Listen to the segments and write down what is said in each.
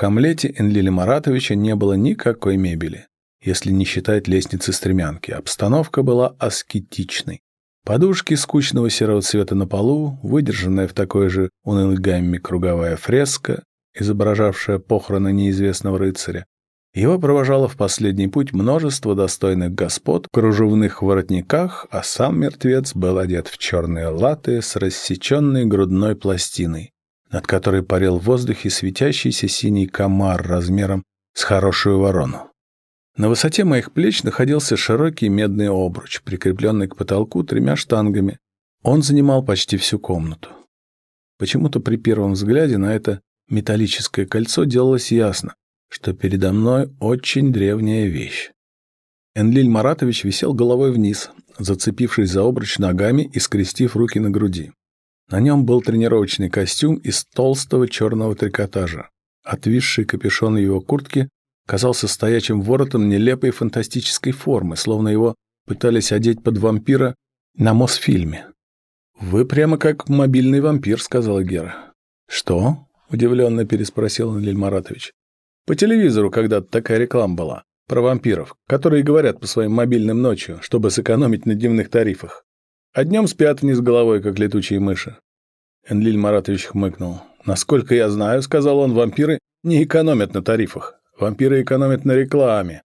Хамлете Энлиля Маратовича не было никакой мебели, если не считать лестницы-стремянки. Обстановка была аскетичной. Подушки скучного серого цвета на полу, выдержанная в такой же унылой гамме круговая фреска, изображавшая похороны неизвестного рыцаря. Его провожало в последний путь множество достойных господ в кружевных воротниках, а сам мертвец был одет в черные латы с рассеченной грудной пластиной, над которой парил в воздухе светящийся синий комар размером с хорошую ворону. На высоте моих плеч находился широкий медный обруч, прикрепленный к потолку тремя штангами. Он занимал почти всю комнату. Почему-то при первом взгляде на это металлическое кольцо делалось ясно, что передо мной очень древняя вещь. Энлиль Маратович висел головой вниз, зацепившись за обруч ногами и скрестив руки на груди. На нем был тренировочный костюм из толстого черного трикотажа. Отвисший капюшон его куртки казался стоячим воротом нелепой фантастической формы, словно его пытались одеть под вампира на Мосфильме. «Вы прямо как мобильный вампир», — сказала Гера. «Что?» — удивленно переспросил Анлиль Маратович. По телевизору когда-то такая реклама была. Про вампиров, которые говорят по своим мобильным ночью, чтобы сэкономить на дневных тарифах. А днем спят вниз головой, как летучие мыши. Энлиль Маратович хмыкнул. «Насколько я знаю, — сказал он, — вампиры не экономят на тарифах. Вампиры экономят на рекламе.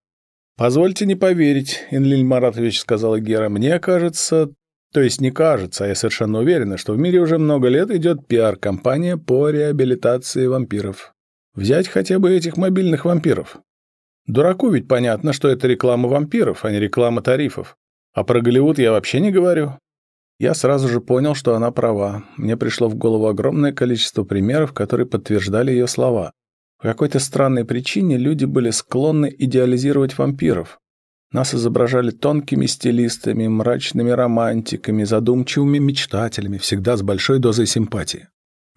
«Позвольте не поверить», — Энлиль Маратович сказала Гера. «Мне кажется, то есть не кажется, а я совершенно уверена, что в мире уже много лет идет пиар-компания по реабилитации вампиров. Взять хотя бы этих мобильных вампиров. Дураку ведь понятно, что это реклама вампиров, а не реклама тарифов. А про Голливуд я вообще не говорю. Я сразу же понял, что она права. Мне пришло в голову огромное количество примеров, которые подтверждали ее слова. По какой-то странной причине люди были склонны идеализировать вампиров. Нас изображали тонкими стилистами, мрачными романтиками, задумчивыми мечтателями, всегда с большой дозой симпатии.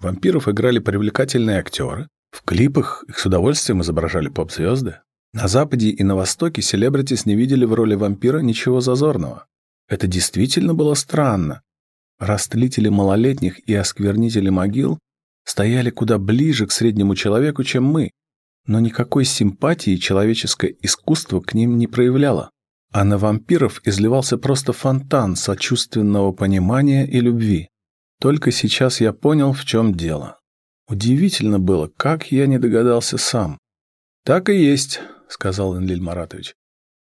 Вампиров играли привлекательные актеры, в клипах их с удовольствием изображали поп-звезды. На Западе и на Востоке селебритис не видели в роли вампира ничего зазорного. Это действительно было странно. Растлители малолетних и осквернители могил стояли куда ближе к среднему человеку, чем мы, но никакой симпатии человеческое искусство к ним не проявляло. А на вампиров изливался просто фонтан сочувственного понимания и любви. Только сейчас я понял, в чем дело. Удивительно было, как я не догадался сам. «Так и есть», — сказал Энлиль Маратович.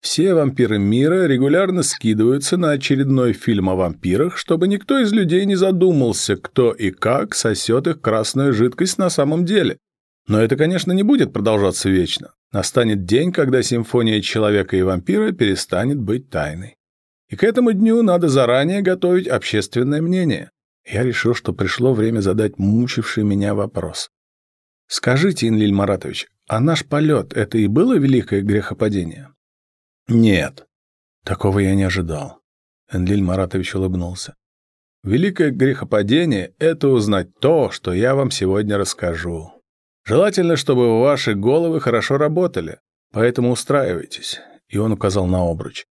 «Все вампиры мира регулярно скидываются на очередной фильм о вампирах, чтобы никто из людей не задумался, кто и как сосет их красную жидкость на самом деле. Но это, конечно, не будет продолжаться вечно. Настанет день, когда симфония человека и вампира перестанет быть тайной. И к этому дню надо заранее готовить общественное мнение. Я решил, что пришло время задать мучивший меня вопрос. «Скажите, Инлиль Маратович, а наш полет — это и было великое грехопадение?» «Нет, такого я не ожидал», — Энлиль Маратович улыбнулся. «Великое грехопадение — это узнать то, что я вам сегодня расскажу. Желательно, чтобы ваши головы хорошо работали, поэтому устраивайтесь». И он указал на обруч.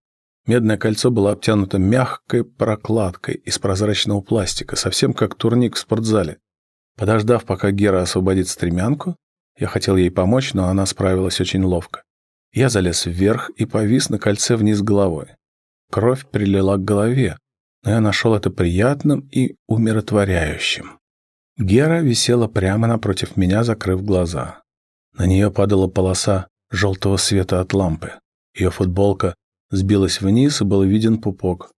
Медное кольцо было обтянуто мягкой прокладкой из прозрачного пластика, совсем как турник в спортзале. Подождав, пока Гера освободит стремянку, я хотел ей помочь, но она справилась очень ловко. Я залез вверх и повис на кольце вниз головой. Кровь прилила к голове, но я нашел это приятным и умиротворяющим. Гера висела прямо напротив меня, закрыв глаза. На нее падала полоса желтого света от лампы. Ее футболка сбилась вниз, и был виден пупок.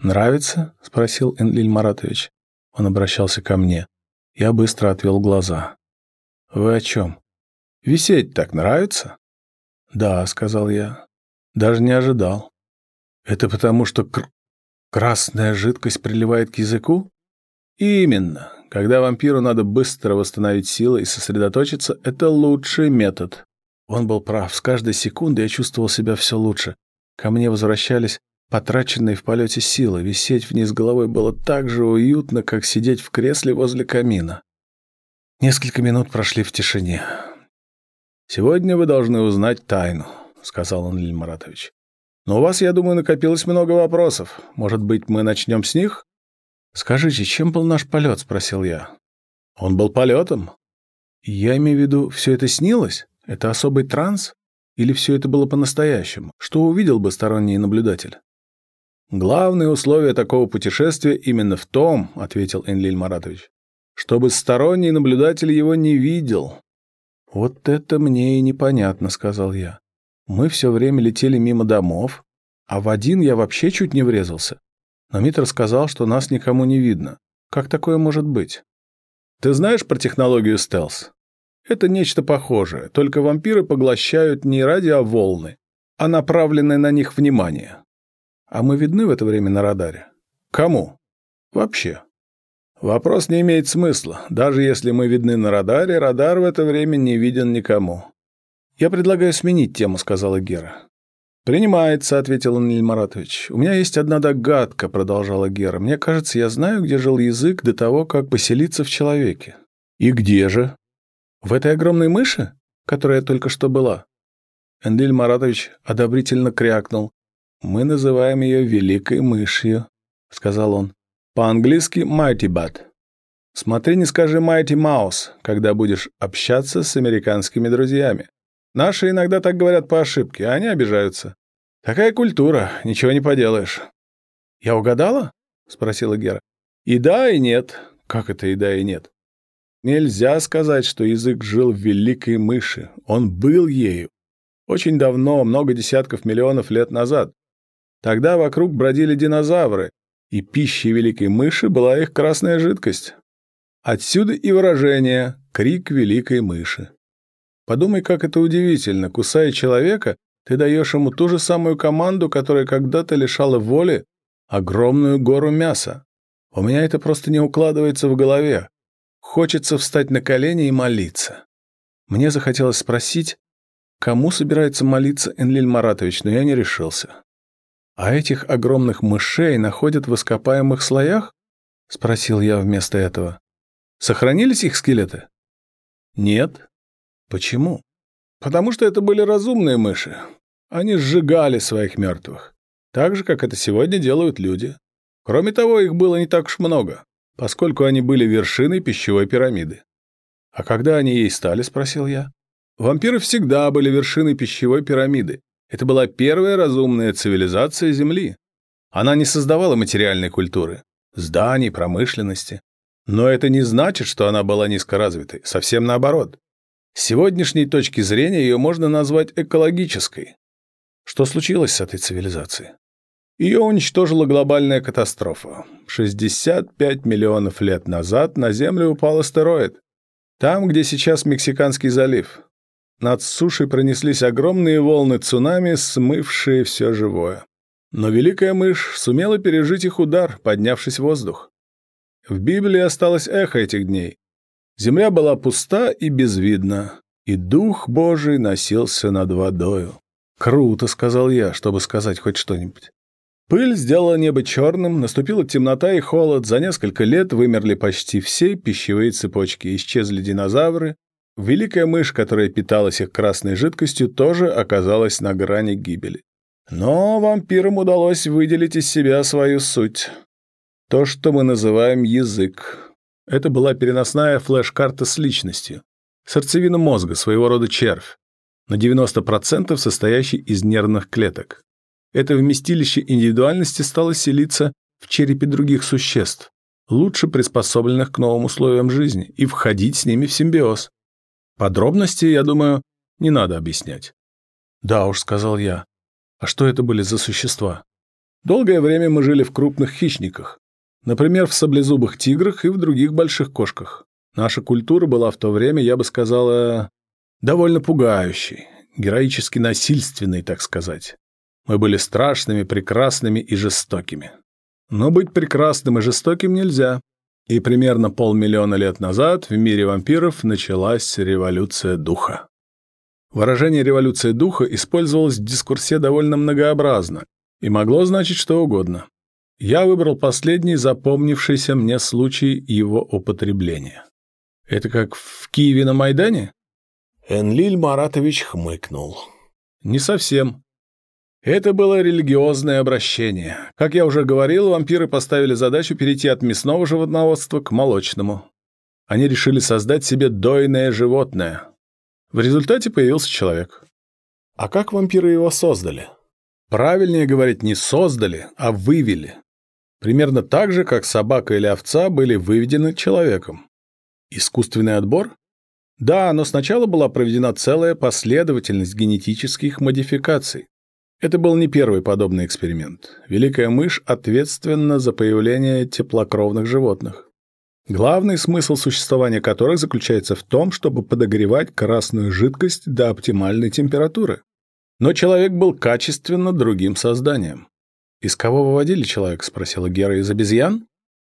«Нравится?» — спросил Энлиль Маратович. Он обращался ко мне. Я быстро отвел глаза. «Вы о чем?» «Висеть так нравится?» «Да», — сказал я. «Даже не ожидал». «Это потому, что кр... красная жидкость приливает к языку?» «Именно. Когда вампиру надо быстро восстановить силы и сосредоточиться, это лучший метод». Он был прав. С каждой секунды я чувствовал себя все лучше. Ко мне возвращались потраченные в полете силы. Висеть вниз головой было так же уютно, как сидеть в кресле возле камина. Несколько минут прошли в тишине. «Сегодня вы должны узнать тайну», — сказал он Лиль Маратович. «Но у вас, я думаю, накопилось много вопросов. Может быть, мы начнем с них?» «Скажите, чем был наш полет?» — спросил я. Он был полетом. Я имею в виду, все это снилось? Это особый транс? Или все это было по-настоящему? Что увидел бы сторонний наблюдатель? Главное условие такого путешествия именно в том, ответил Энлиль Маратович, чтобы сторонний наблюдатель его не видел. Вот это мне и непонятно, сказал я. Мы все время летели мимо домов, а в один я вообще чуть не врезался. Но Митр сказал, что нас никому не видно. Как такое может быть? Ты знаешь про технологию стелс? Это нечто похожее, только вампиры поглощают не радиоволны, а направленное на них внимание. А мы видны в это время на радаре? Кому? Вообще. Вопрос не имеет смысла. Даже если мы видны на радаре, радар в это время не виден никому. Я предлагаю сменить тему, сказала Гера. «Принимается», — ответил Аниль Маратович. «У меня есть одна догадка», — продолжала Гера. «Мне кажется, я знаю, где жил язык до того, как поселиться в человеке». «И где же?» «В этой огромной мыши, которая только что была?» Энлиль Маратович одобрительно крякнул. «Мы называем ее Великой Мышью», — сказал он. «По-английски Mighty Bat. Смотри, не скажи Mighty Mouse, когда будешь общаться с американскими друзьями. Наши иногда так говорят по ошибке, а они обижаются. Такая культура, ничего не поделаешь. Я угадала? Спросила Гера. И да, и нет. Как это и да, и нет? Нельзя сказать, что язык жил в великой мыши. Он был ею. Очень давно, много десятков миллионов лет назад. Тогда вокруг бродили динозавры, и пищей великой мыши была их красная жидкость. Отсюда и выражение «крик великой мыши». Подумай, как это удивительно. Кусая человека, ты даешь ему ту же самую команду, которая когда-то лишала воли огромную гору мяса. У меня это просто не укладывается в голове. Хочется встать на колени и молиться. Мне захотелось спросить, кому собирается молиться Энлиль Маратович, но я не решился. «А этих огромных мышей находят в ископаемых слоях?» — спросил я вместо этого. «Сохранились их скелеты?» «Нет», Почему? Потому что это были разумные мыши. Они сжигали своих мертвых. Так же, как это сегодня делают люди. Кроме того, их было не так уж много, поскольку они были вершиной пищевой пирамиды. «А когда они ей стали?» – спросил я. Вампиры всегда были вершиной пищевой пирамиды. Это была первая разумная цивилизация Земли. Она не создавала материальной культуры, зданий, промышленности. Но это не значит, что она была низкоразвитой. Совсем наоборот. С сегодняшней точки зрения ее можно назвать экологической. Что случилось с этой цивилизацией? Ее уничтожила глобальная катастрофа. 65 миллионов лет назад на Землю упал астероид. Там, где сейчас Мексиканский залив. Над сушей пронеслись огромные волны цунами, смывшие все живое. Но великая мышь сумела пережить их удар, поднявшись в воздух. В Библии осталось эхо этих дней. Земля была пуста и безвидна, и Дух Божий носился над водою. «Круто», — сказал я, чтобы сказать хоть что-нибудь. Пыль сделала небо черным, наступила темнота и холод, за несколько лет вымерли почти все пищевые цепочки, исчезли динозавры. Великая мышь, которая питалась их красной жидкостью, тоже оказалась на грани гибели. Но вампирам удалось выделить из себя свою суть. То, что мы называем язык. Это была переносная флеш-карта с личностью. Сердцевина мозга, своего рода червь, на 90% состоящий из нервных клеток. Это вместилище индивидуальности стало селиться в черепе других существ, лучше приспособленных к новым условиям жизни, и входить с ними в симбиоз. Подробности, я думаю, не надо объяснять. «Да уж», — сказал я. «А что это были за существа?» Долгое время мы жили в крупных хищниках, Например, в саблезубых тиграх и в других больших кошках. Наша культура была в то время, я бы сказала, довольно пугающей, героически насильственной, так сказать. Мы были страшными, прекрасными и жестокими. Но быть прекрасным и жестоким нельзя. И примерно полмиллиона лет назад в мире вампиров началась революция духа. Выражение «революция духа» использовалось в дискурсе довольно многообразно и могло значить что угодно. Я выбрал последний запомнившийся мне случай его употребления. Это как в Киеве на Майдане? Энлиль Маратович хмыкнул. Не совсем. Это было религиозное обращение. Как я уже говорил, вампиры поставили задачу перейти от мясного животноводства к молочному. Они решили создать себе дойное животное. В результате появился человек. А как вампиры его создали? Правильнее говорить, не создали, а вывели. Примерно так же, как собака или овца были выведены человеком. Искусственный отбор? Да, но сначала была проведена целая последовательность генетических модификаций. Это был не первый подобный эксперимент. Великая мышь ответственна за появление теплокровных животных. Главный смысл существования которых заключается в том, чтобы подогревать красную жидкость до оптимальной температуры. Но человек был качественно другим созданием. «Из кого выводили человека?» – спросила Гера. «Из обезьян?»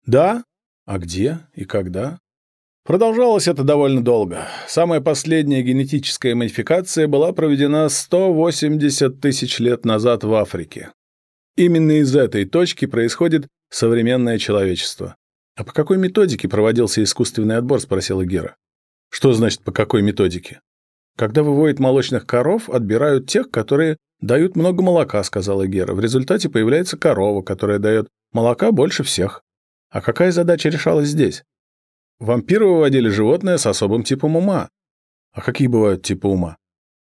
«Да. А где и когда?» Продолжалось это довольно долго. Самая последняя генетическая модификация была проведена 180 тысяч лет назад в Африке. Именно из этой точки происходит современное человечество. «А по какой методике проводился искусственный отбор?» – спросила Гера. «Что значит по какой методике?» «Когда выводят молочных коров, отбирают тех, которые дают много молока», – сказала Гера. «В результате появляется корова, которая дает молока больше всех. А какая задача решалась здесь?» Вампиры выводили животное с особым типом ума. А какие бывают типы ума?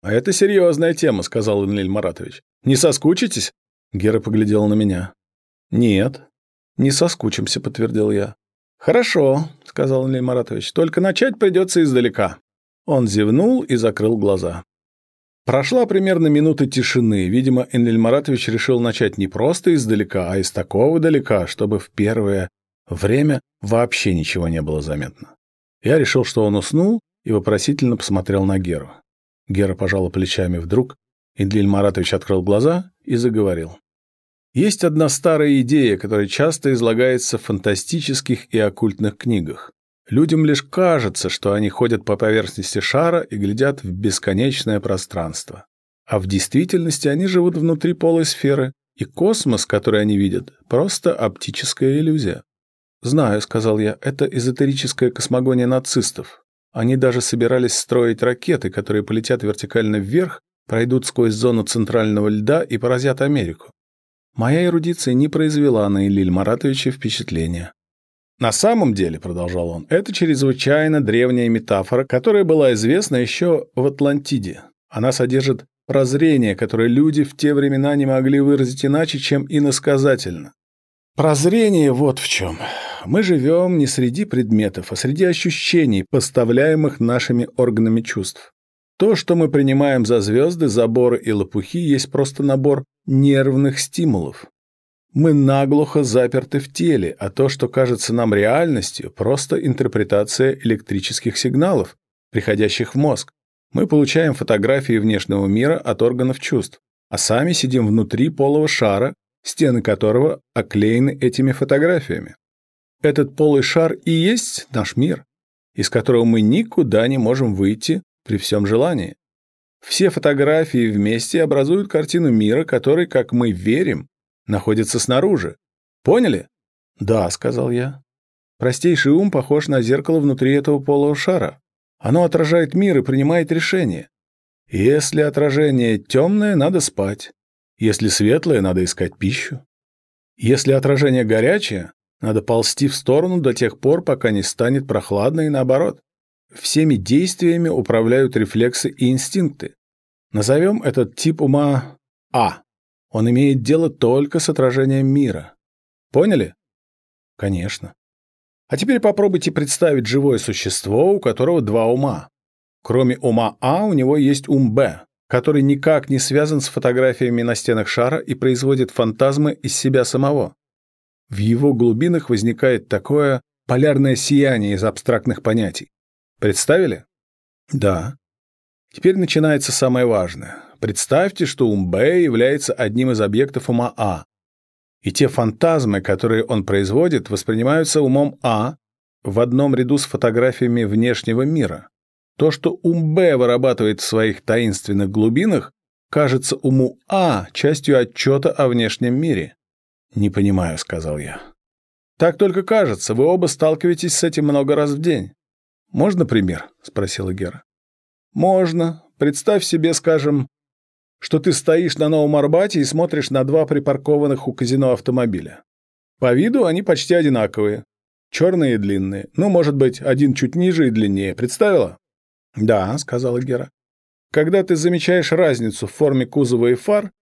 А это серьезная тема, сказал Энлиль Маратович. Не соскучитесь? Гера поглядела на меня. Нет, не соскучимся, подтвердил я. Хорошо, сказал Энлиль Маратович, только начать придется издалека. Он зевнул и закрыл глаза. Прошла примерно минута тишины. Видимо, Энлиль Маратович решил начать не просто издалека, а из такого далека, чтобы в первое Время вообще ничего не было заметно. Я решил, что он уснул, и вопросительно посмотрел на Геру. Гера пожала плечами вдруг, Индлиль Маратович открыл глаза и заговорил. Есть одна старая идея, которая часто излагается в фантастических и оккультных книгах. Людям лишь кажется, что они ходят по поверхности шара и глядят в бесконечное пространство. А в действительности они живут внутри полой сферы, и космос, который они видят, просто оптическая иллюзия. «Знаю», — сказал я, — «это эзотерическая космогония нацистов. Они даже собирались строить ракеты, которые полетят вертикально вверх, пройдут сквозь зону центрального льда и поразят Америку. Моя эрудиция не произвела на Илиль Маратовича впечатления. На самом деле, продолжал он, это чрезвычайно древняя метафора, которая была известна еще в Атлантиде. Она содержит прозрение, которое люди в те времена не могли выразить иначе, чем иносказательно. Прозрение вот в чем. Мы живем не среди предметов, а среди ощущений, поставляемых нашими органами чувств. То, что мы принимаем за звезды, заборы и лопухи, есть просто набор нервных стимулов. Мы наглухо заперты в теле, а то, что кажется нам реальностью, просто интерпретация электрических сигналов, приходящих в мозг. Мы получаем фотографии внешнего мира от органов чувств, а сами сидим внутри полого шара, стены которого оклеены этими фотографиями. Этот полый шар и есть наш мир, из которого мы никуда не можем выйти при всем желании. Все фотографии вместе образуют картину мира, который, как мы верим, находится снаружи. Поняли? Да, сказал я. Простейший ум похож на зеркало внутри этого полого шара. Оно отражает мир и принимает решения. Если отражение темное, надо спать. Если светлое, надо искать пищу. Если отражение горячее, надо ползти в сторону до тех пор, пока не станет прохладно и наоборот. Всеми действиями управляют рефлексы и инстинкты. Назовем этот тип ума А. Он имеет дело только с отражением мира. Поняли? Конечно. А теперь попробуйте представить живое существо, у которого два ума. Кроме ума А, у него есть ум Б, который никак не связан с фотографиями на стенах шара и производит фантазмы из себя самого. В его глубинах возникает такое полярное сияние из абстрактных понятий. Представили? Да. Теперь начинается самое важное. Представьте, что ум Б является одним из объектов ума А. И те фантазмы, которые он производит, воспринимаются умом А в одном ряду с фотографиями внешнего мира. То, что ум Б вырабатывает в своих таинственных глубинах, кажется уму А частью отчета о внешнем мире. «Не понимаю», — сказал я. «Так только кажется. Вы оба сталкиваетесь с этим много раз в день». «Можно пример?» — спросила Гера. «Можно. Представь себе, скажем, что ты стоишь на Новом Арбате и смотришь на два припаркованных у казино автомобиля. По виду они почти одинаковые. Черные и длинные. Ну, может быть, один чуть ниже и длиннее. Представила? Да, сказала Гера. Когда ты замечаешь разницу в форме кузова и фар,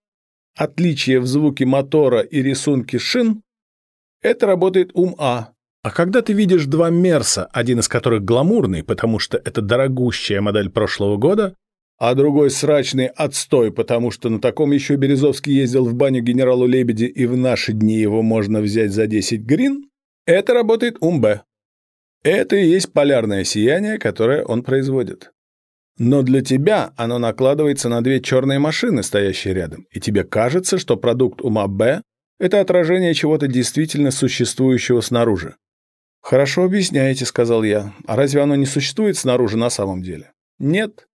отличие в звуке мотора и рисунке шин, это работает ум А. А когда ты видишь два Мерса, один из которых гламурный, потому что это дорогущая модель прошлого года, а другой срачный отстой, потому что на таком еще Березовский ездил в баню генералу Лебеди, и в наши дни его можно взять за 10 грин, это работает ум Б. Это и есть полярное сияние, которое он производит. Но для тебя оно накладывается на две черные машины, стоящие рядом, и тебе кажется, что продукт ума Б – это отражение чего-то действительно существующего снаружи. «Хорошо объясняете», – сказал я. «А разве оно не существует снаружи на самом деле?» «Нет.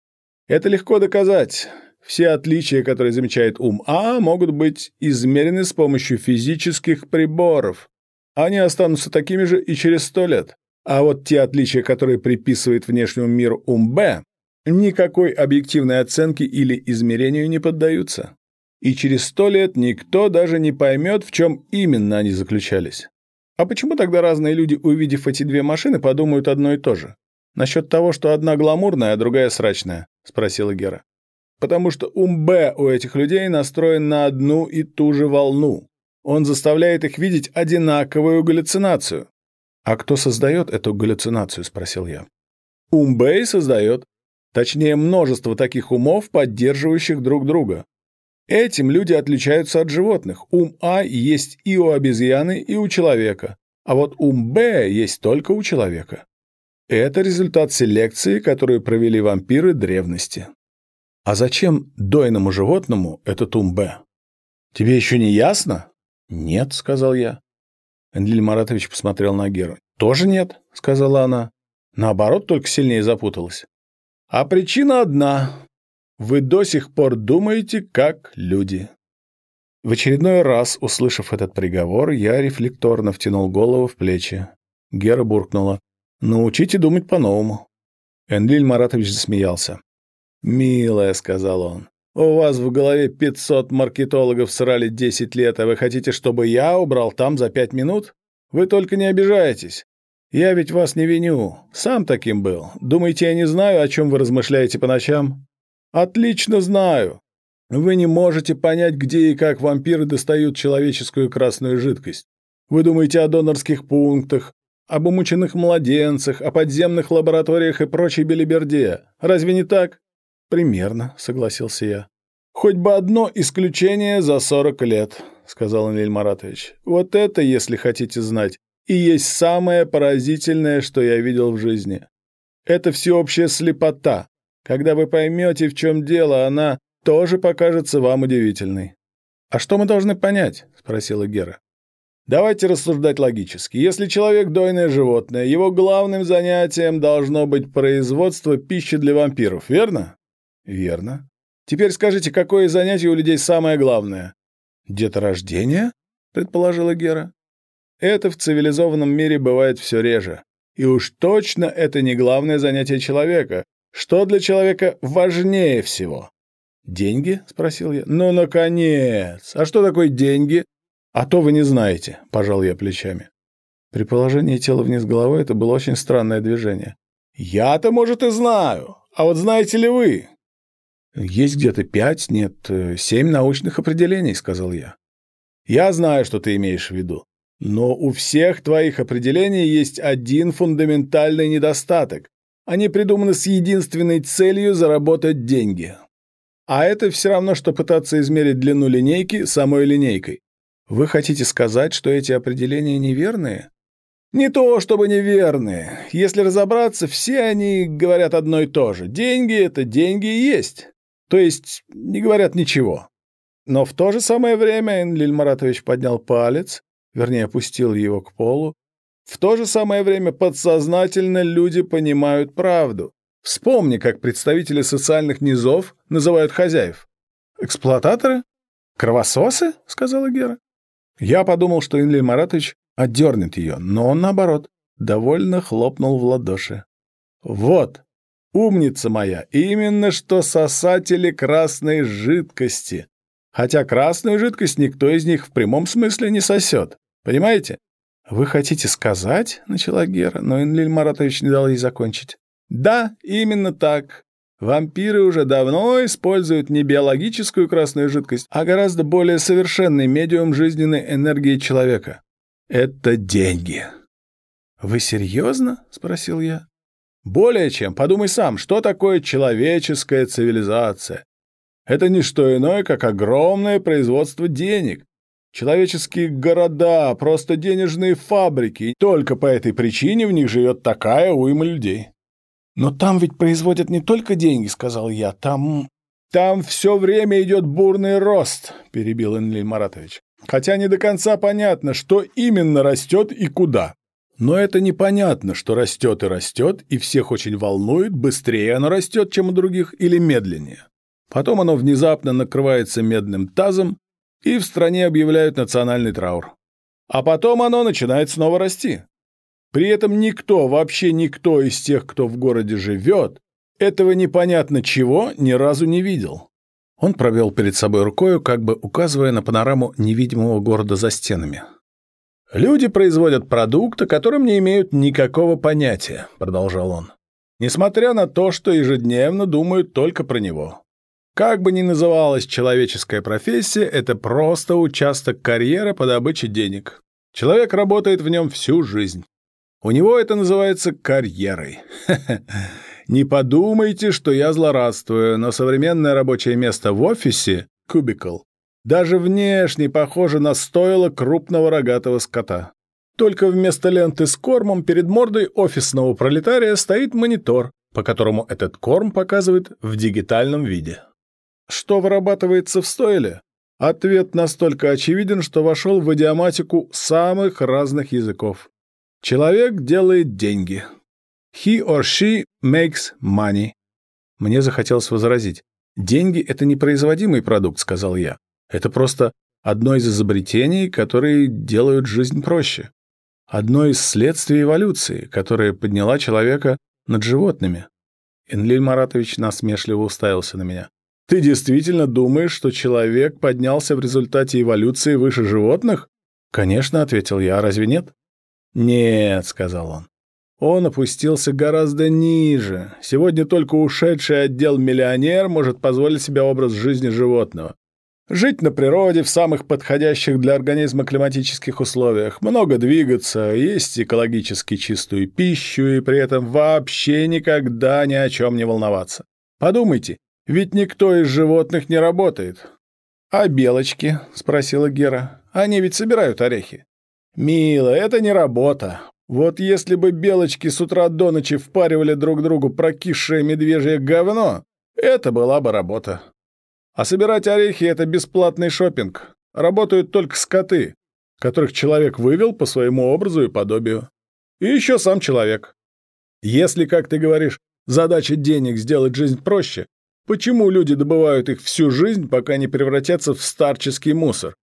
Это легко доказать. Все отличия, которые замечает ум А, могут быть измерены с помощью физических приборов. Они останутся такими же и через сто лет. А вот те отличия, которые приписывает внешнему миру ум Б, никакой объективной оценке или измерению не поддаются. И через сто лет никто даже не поймет, в чем именно они заключались. А почему тогда разные люди, увидев эти две машины, подумают одно и то же? Насчет того, что одна гламурная, а другая срачная, спросила Гера. Потому что ум Б у этих людей настроен на одну и ту же волну. Он заставляет их видеть одинаковую галлюцинацию. А кто создает эту галлюцинацию, спросил я. Ум Б и создает. Точнее, множество таких умов, поддерживающих друг друга. Этим люди отличаются от животных. Ум А есть и у обезьяны, и у человека. А вот ум Б есть только у человека. Это результат селекции, которую провели вампиры древности. А зачем дойному животному этот ум Б? Тебе еще не ясно? Нет, сказал я. Энлиль Маратович посмотрел на Геру. Тоже нет, сказала она. Наоборот, только сильнее запуталась. А причина одна. Вы до сих пор думаете, как люди. В очередной раз, услышав этот приговор, я рефлекторно втянул голову в плечи. Гера буркнула. «Научите думать по-новому». Энлиль Маратович засмеялся. «Милая», — сказал он, — «у вас в голове 500 маркетологов срали 10 лет, а вы хотите, чтобы я убрал там за 5 минут? Вы только не обижайтесь. Я ведь вас не виню. Сам таким был. Думаете, я не знаю, о чем вы размышляете по ночам? Отлично знаю. Вы не можете понять, где и как вампиры достают человеческую красную жидкость. Вы думаете о донорских пунктах, об умученных младенцах, о подземных лабораториях и прочей белиберде. Разве не так? Примерно, согласился я. Хоть бы одно исключение за сорок лет, сказал Анель Маратович. Вот это, если хотите знать, и есть самое поразительное, что я видел в жизни. Это всеобщая слепота. Когда вы поймете, в чем дело, она тоже покажется вам удивительной. «А что мы должны понять?» — спросила Гера. «Давайте рассуждать логически. Если человек — дойное животное, его главным занятием должно быть производство пищи для вампиров, верно?» «Верно. Теперь скажите, какое занятие у людей самое главное?» «Деторождение?» — предположила Гера. Это в цивилизованном мире бывает все реже. И уж точно это не главное занятие человека. Что для человека важнее всего? «Деньги?» — спросил я. «Ну, наконец! А что такое деньги?» «А то вы не знаете», — пожал я плечами. При положении тела вниз головой это было очень странное движение. «Я-то, может, и знаю. А вот знаете ли вы?» «Есть где-то пять, нет, э, семь научных определений», — сказал я. «Я знаю, что ты имеешь в виду. Но у всех твоих определений есть один фундаментальный недостаток. Они придуманы с единственной целью заработать деньги. А это все равно, что пытаться измерить длину линейки самой линейкой. Вы хотите сказать, что эти определения неверные? Не то, чтобы неверные. Если разобраться, все они говорят одно и то же. Деньги — это деньги и есть. То есть не говорят ничего. Но в то же самое время Энлиль Маратович поднял палец вернее, опустил его к полу. В то же самое время подсознательно люди понимают правду. Вспомни, как представители социальных низов называют хозяев. «Эксплуататоры? Кровососы?» — сказала Гера. Я подумал, что Инлиль Маратович отдернет ее, но он, наоборот, довольно хлопнул в ладоши. «Вот, умница моя, именно что сосатели красной жидкости. Хотя красную жидкость никто из них в прямом смысле не сосет. Понимаете? «Вы хотите сказать?» — начала Гера, но Энлиль Маратович не дал ей закончить. «Да, именно так. Вампиры уже давно используют не биологическую красную жидкость, а гораздо более совершенный медиум жизненной энергии человека. Это деньги». «Вы серьезно?» — спросил я. «Более чем. Подумай сам, что такое человеческая цивилизация? Это не что иное, как огромное производство денег. Человеческие города, просто денежные фабрики. И только по этой причине в них живет такая уйма людей. «Но там ведь производят не только деньги», — сказал я. «Там...» «Там все время идет бурный рост», — перебил Энлиль Маратович. «Хотя не до конца понятно, что именно растет и куда. Но это непонятно, что растет и растет, и всех очень волнует, быстрее оно растет, чем у других, или медленнее. Потом оно внезапно накрывается медным тазом, и в стране объявляют национальный траур. А потом оно начинает снова расти. При этом никто, вообще никто из тех, кто в городе живет, этого непонятно чего ни разу не видел. Он провел перед собой рукою, как бы указывая на панораму невидимого города за стенами. «Люди производят продукт, о котором не имеют никакого понятия», — продолжал он, «несмотря на то, что ежедневно думают только про него. Как бы ни называлась человеческая профессия, это просто участок карьеры по добыче денег. Человек работает в нем всю жизнь. У него это называется карьерой. Не подумайте, что я злорадствую, но современное рабочее место в офисе, кубикл, даже внешне похоже на стойло крупного рогатого скота. Только вместо ленты с кормом перед мордой офисного пролетария стоит монитор, по которому этот корм показывает в дигитальном виде. Что вырабатывается в стойле? Ответ настолько очевиден, что вошел в идиоматику самых разных языков. Человек делает деньги. He or she makes money. Мне захотелось возразить. Деньги — это не производимый продукт, сказал я. Это просто одно из изобретений, которые делают жизнь проще. Одно из следствий эволюции, которая подняла человека над животными. Энлиль Маратович насмешливо уставился на меня. Ты действительно думаешь, что человек поднялся в результате эволюции выше животных? Конечно, ответил я, а разве нет? Нет, сказал он. Он опустился гораздо ниже. Сегодня только ушедший отдел миллионер может позволить себе образ жизни животного. Жить на природе в самых подходящих для организма климатических условиях, много двигаться, есть экологически чистую пищу и при этом вообще никогда ни о чем не волноваться. Подумайте, ведь никто из животных не работает. А белочки? спросила Гера. Они ведь собирают орехи. Мило, это не работа. Вот если бы белочки с утра до ночи впаривали друг другу прокисшее медвежье говно, это была бы работа. А собирать орехи — это бесплатный шопинг. Работают только скоты, которых человек вывел по своему образу и подобию. И еще сам человек. Если, как ты говоришь, задача денег сделать жизнь проще, Почему люди добывают их всю жизнь, пока не превратятся в старческий мусор?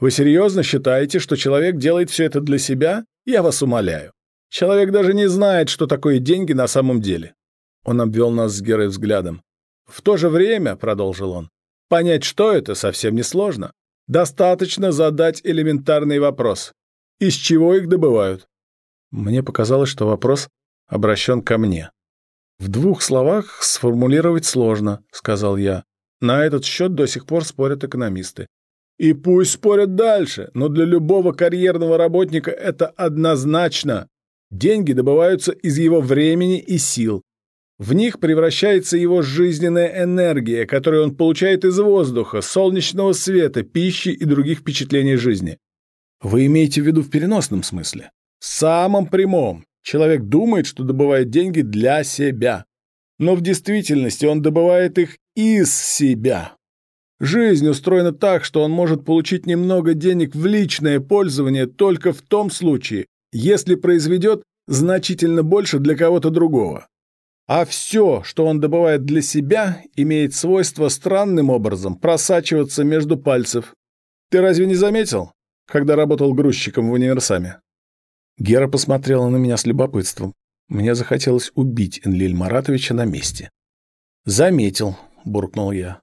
Вы серьезно считаете, что человек делает все это для себя? Я вас умоляю. Человек даже не знает, что такое деньги на самом деле. Он обвел нас с Герой взглядом. В то же время, продолжил он, понять, что это, совсем несложно. Достаточно задать элементарный вопрос. Из чего их добывают? Мне показалось, что вопрос обращен ко мне. «В двух словах сформулировать сложно», — сказал я. На этот счет до сих пор спорят экономисты. И пусть спорят дальше, но для любого карьерного работника это однозначно. Деньги добываются из его времени и сил. В них превращается его жизненная энергия, которую он получает из воздуха, солнечного света, пищи и других впечатлений жизни. Вы имеете в виду в переносном смысле? В самом прямом. Человек думает, что добывает деньги для себя. Но в действительности он добывает их из себя. Жизнь устроена так, что он может получить немного денег в личное пользование только в том случае, если произведет значительно больше для кого-то другого. А все, что он добывает для себя, имеет свойство странным образом просачиваться между пальцев. Ты разве не заметил, когда работал грузчиком в универсаме? Гера посмотрела на меня с любопытством. Мне захотелось убить Энлиль Маратовича на месте. «Заметил», — буркнул я.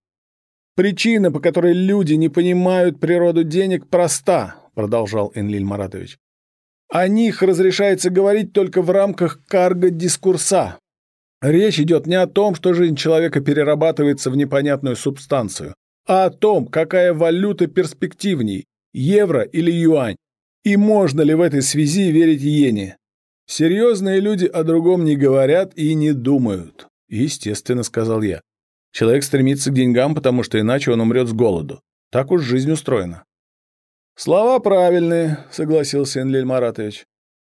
«Причина, по которой люди не понимают природу денег, проста», — продолжал Энлиль Маратович. О них разрешается говорить только в рамках карго-дискурса. Речь идет не о том, что жизнь человека перерабатывается в непонятную субстанцию, а о том, какая валюта перспективней – евро или юань, и можно ли в этой связи верить иене. Серьезные люди о другом не говорят и не думают. Естественно, сказал я. Человек стремится к деньгам, потому что иначе он умрет с голоду. Так уж жизнь устроена. Слова правильные, согласился Энлиль Маратович.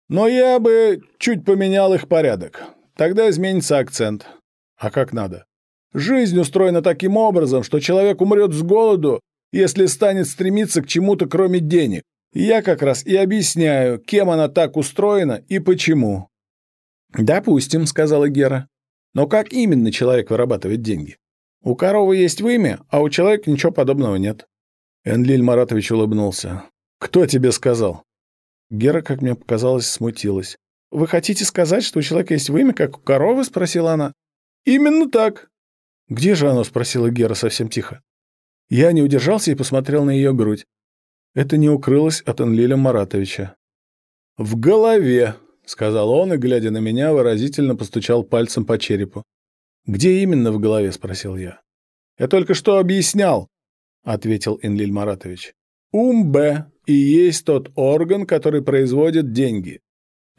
Но я бы чуть поменял их порядок. Тогда изменится акцент. А как надо? Жизнь устроена таким образом, что человек умрет с голоду, если станет стремиться к чему-то кроме денег. Я как раз и объясняю, кем она так устроена и почему. «Допустим», — сказала Гера. «Но как именно человек вырабатывает деньги? У коровы есть вымя, а у человека ничего подобного нет». Энлиль Маратович улыбнулся. «Кто тебе сказал?» Гера, как мне показалось, смутилась. «Вы хотите сказать, что у человека есть вымя, как у коровы?» — спросила она. «Именно так». «Где же оно?» — спросила Гера совсем тихо. Я не удержался и посмотрел на ее грудь. Это не укрылось от Энлиля Маратовича. «В голове», — сказал он и, глядя на меня, выразительно постучал пальцем по черепу. «Где именно в голове?» — спросил я. «Я только что объяснял», — ответил Энлиль Маратович. «Ум Б и есть тот орган, который производит деньги.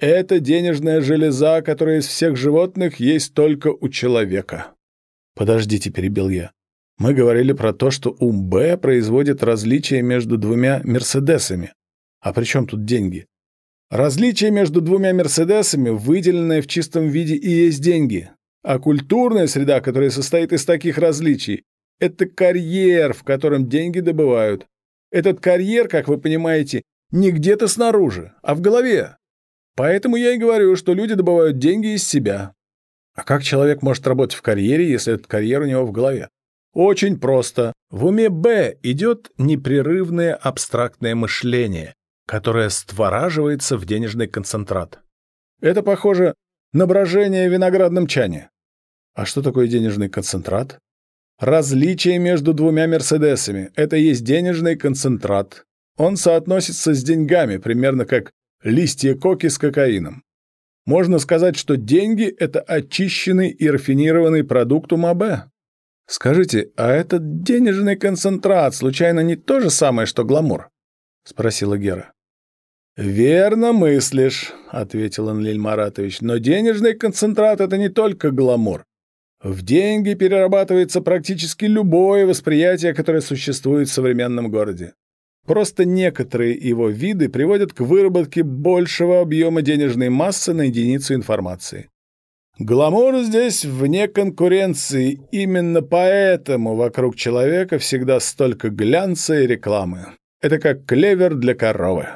Это денежная железа, которая из всех животных есть только у человека». «Подождите», — перебил я. Мы говорили про то, что ум Б производит различие между двумя Мерседесами. А при чем тут деньги? Различие между двумя Мерседесами, выделенное в чистом виде, и есть деньги. А культурная среда, которая состоит из таких различий, это карьер, в котором деньги добывают. Этот карьер, как вы понимаете, не где-то снаружи, а в голове. Поэтому я и говорю, что люди добывают деньги из себя. А как человек может работать в карьере, если этот карьер у него в голове? Очень просто. В уме Б идет непрерывное абстрактное мышление, которое створаживается в денежный концентрат. Это похоже на брожение в виноградном чане. А что такое денежный концентрат? Различие между двумя Мерседесами – это есть денежный концентрат. Он соотносится с деньгами, примерно как листья коки с кокаином. Можно сказать, что деньги – это очищенный и рафинированный продукт ума Б. «Скажите, а этот денежный концентрат случайно не то же самое, что гламур?» — спросила Гера. «Верно мыслишь», — ответил Анлиль Маратович, «но денежный концентрат — это не только гламур. В деньги перерабатывается практически любое восприятие, которое существует в современном городе. Просто некоторые его виды приводят к выработке большего объема денежной массы на единицу информации. Гламур здесь вне конкуренции, именно поэтому вокруг человека всегда столько глянца и рекламы. Это как клевер для коровы.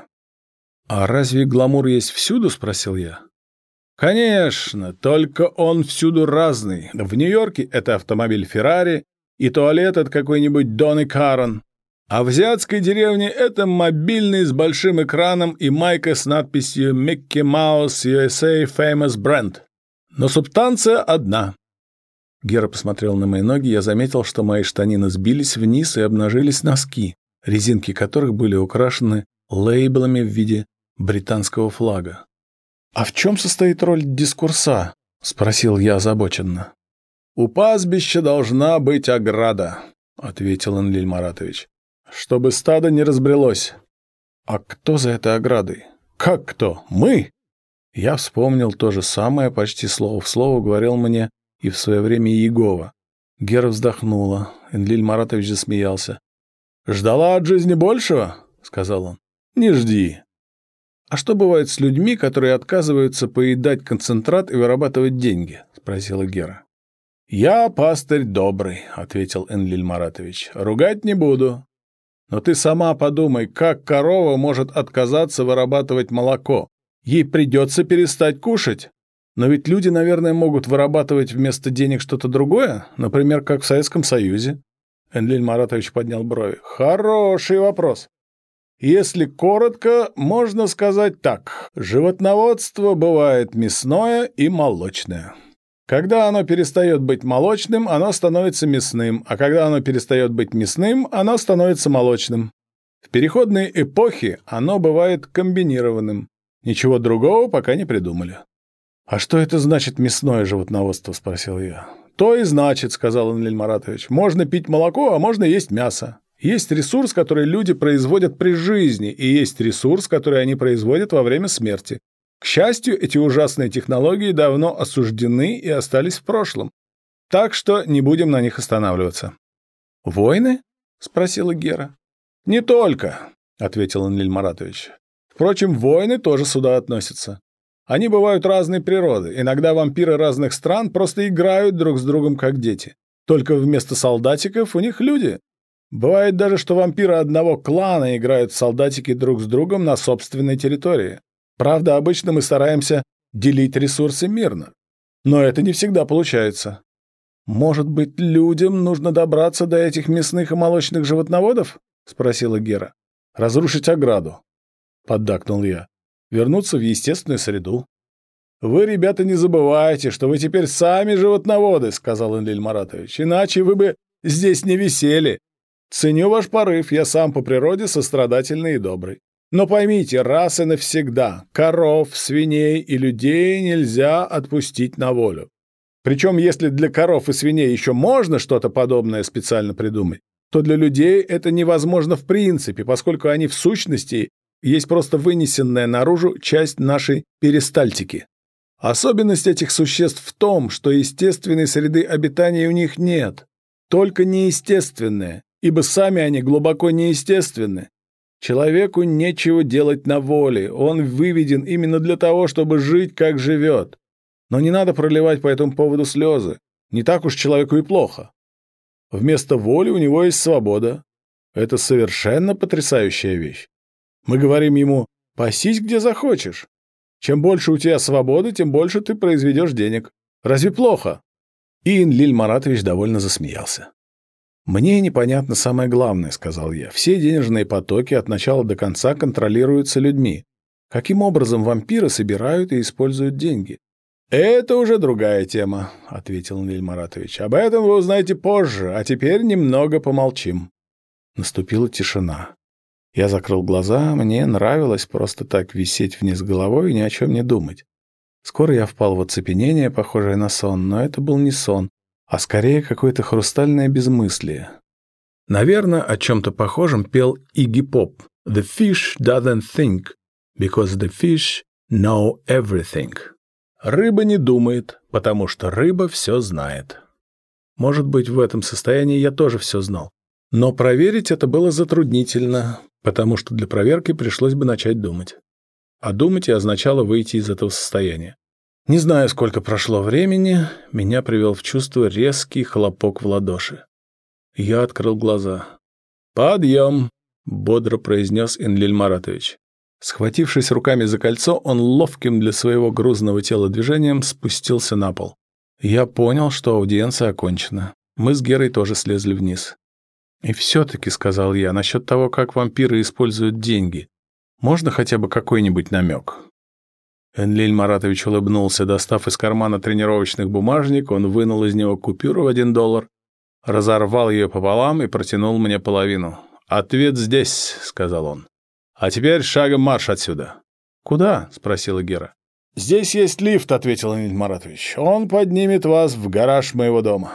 «А разве гламур есть всюду?» — спросил я. «Конечно, только он всюду разный. В Нью-Йорке это автомобиль Феррари и туалет от какой-нибудь Донны Карен. А в азиатской деревне это мобильный с большим экраном и майка с надписью «Mickey Mouse USA Famous Brand». Но субстанция одна. Гера посмотрел на мои ноги, я заметил, что мои штанины сбились вниз и обнажились носки, резинки которых были украшены лейблами в виде британского флага. «А в чем состоит роль дискурса?» — спросил я озабоченно. «У пастбища должна быть ограда», — ответил Энлиль Маратович, — «чтобы стадо не разбрелось». «А кто за этой оградой?» «Как кто? Мы?» Я вспомнил то же самое, почти слово в слово говорил мне и в свое время Егова. Гера вздохнула. Энлиль Маратович засмеялся. «Ждала от жизни большего?» — сказал он. «Не жди». «А что бывает с людьми, которые отказываются поедать концентрат и вырабатывать деньги?» — спросила Гера. «Я пастырь добрый», — ответил Энлиль Маратович. «Ругать не буду. Но ты сама подумай, как корова может отказаться вырабатывать молоко, Ей придется перестать кушать. Но ведь люди, наверное, могут вырабатывать вместо денег что-то другое, например, как в Советском Союзе. Энлиль Маратович поднял брови. Хороший вопрос. Если коротко, можно сказать так. Животноводство бывает мясное и молочное. Когда оно перестает быть молочным, оно становится мясным, а когда оно перестает быть мясным, оно становится молочным. В переходные эпохи оно бывает комбинированным. Ничего другого пока не придумали. «А что это значит мясное животноводство?» – спросил я. «То и значит», – сказал Анлиль Маратович. «Можно пить молоко, а можно есть мясо. Есть ресурс, который люди производят при жизни, и есть ресурс, который они производят во время смерти. К счастью, эти ужасные технологии давно осуждены и остались в прошлом. Так что не будем на них останавливаться. «Войны?» — спросила Гера. «Не только», — ответил Анлиль Маратович. «Впрочем, войны тоже сюда относятся. Они бывают разной природы. Иногда вампиры разных стран просто играют друг с другом как дети. Только вместо солдатиков у них люди. Бывает даже, что вампиры одного клана играют солдатики друг с другом на собственной территории. Правда, обычно мы стараемся делить ресурсы мирно. Но это не всегда получается. Может быть, людям нужно добраться до этих мясных и молочных животноводов? Спросила Гера. Разрушить ограду. Поддакнул я. Вернуться в естественную среду. «Вы, ребята, не забывайте, что вы теперь сами животноводы», — сказал Энлиль Маратович. «Иначе вы бы здесь не висели. Ценю ваш порыв, я сам по природе сострадательный и добрый. Но поймите, раз и навсегда, коров, свиней и людей нельзя отпустить на волю. Причем, если для коров и свиней еще можно что-то подобное специально придумать, то для людей это невозможно в принципе, поскольку они в сущности есть просто вынесенная наружу часть нашей перистальтики. Особенность этих существ в том, что естественной среды обитания у них нет, только неестественная, ибо сами они глубоко неестественны. Человеку нечего делать на воле, он выведен именно для того, чтобы жить, как живет. Но не надо проливать по этому поводу слезы. Не так уж человеку и плохо. Вместо воли у него есть свобода. Это совершенно потрясающая вещь. Мы говорим ему «пасись где захочешь». Чем больше у тебя свободы, тем больше ты произведешь денег. Разве плохо?» И Инлиль Маратович довольно засмеялся. «Мне непонятно самое главное», — сказал я. «Все денежные потоки от начала до конца контролируются людьми. Каким образом вампиры собирают и используют деньги?» «Это уже другая тема», — ответил Ниль Маратович. «Об этом вы узнаете позже, а теперь немного помолчим». Наступила тишина. Я закрыл глаза, мне нравилось просто так висеть вниз головой и ни о чем не думать. Скоро я впал в оцепенение, похожее на сон, но это был не сон, а скорее какое-то хрустальное безмыслие. Наверное, о чем-то похожем пел Игги Поп. «The fish doesn't think, because the fish know everything». Рыба не думает, потому что рыба все знает. Может быть, в этом состоянии я тоже все знал. Но проверить это было затруднительно, потому что для проверки пришлось бы начать думать. А думать и означало выйти из этого состояния. Не знаю, сколько прошло времени, меня привел в чувство резкий хлопок в ладоши. Я открыл глаза. «Подъем!» — бодро произнес Энлиль Маратович. Схватившись руками за кольцо, он ловким для своего грузного тела движением спустился на пол. Я понял, что аудиенция окончена. Мы с Герой тоже слезли вниз. «И все-таки», — сказал я, — «насчет того, как вампиры используют деньги. Можно хотя бы какой-нибудь намек?» Энлиль Маратович улыбнулся, достав из кармана тренировочных бумажник, он вынул из него купюру в один доллар, разорвал ее пополам и протянул мне половину. «Ответ здесь», — сказал он. «А теперь шагом марш отсюда». «Куда?» — спросила Гера. «Здесь есть лифт», — ответил Энлиль Маратович. «Он поднимет вас в гараж моего дома».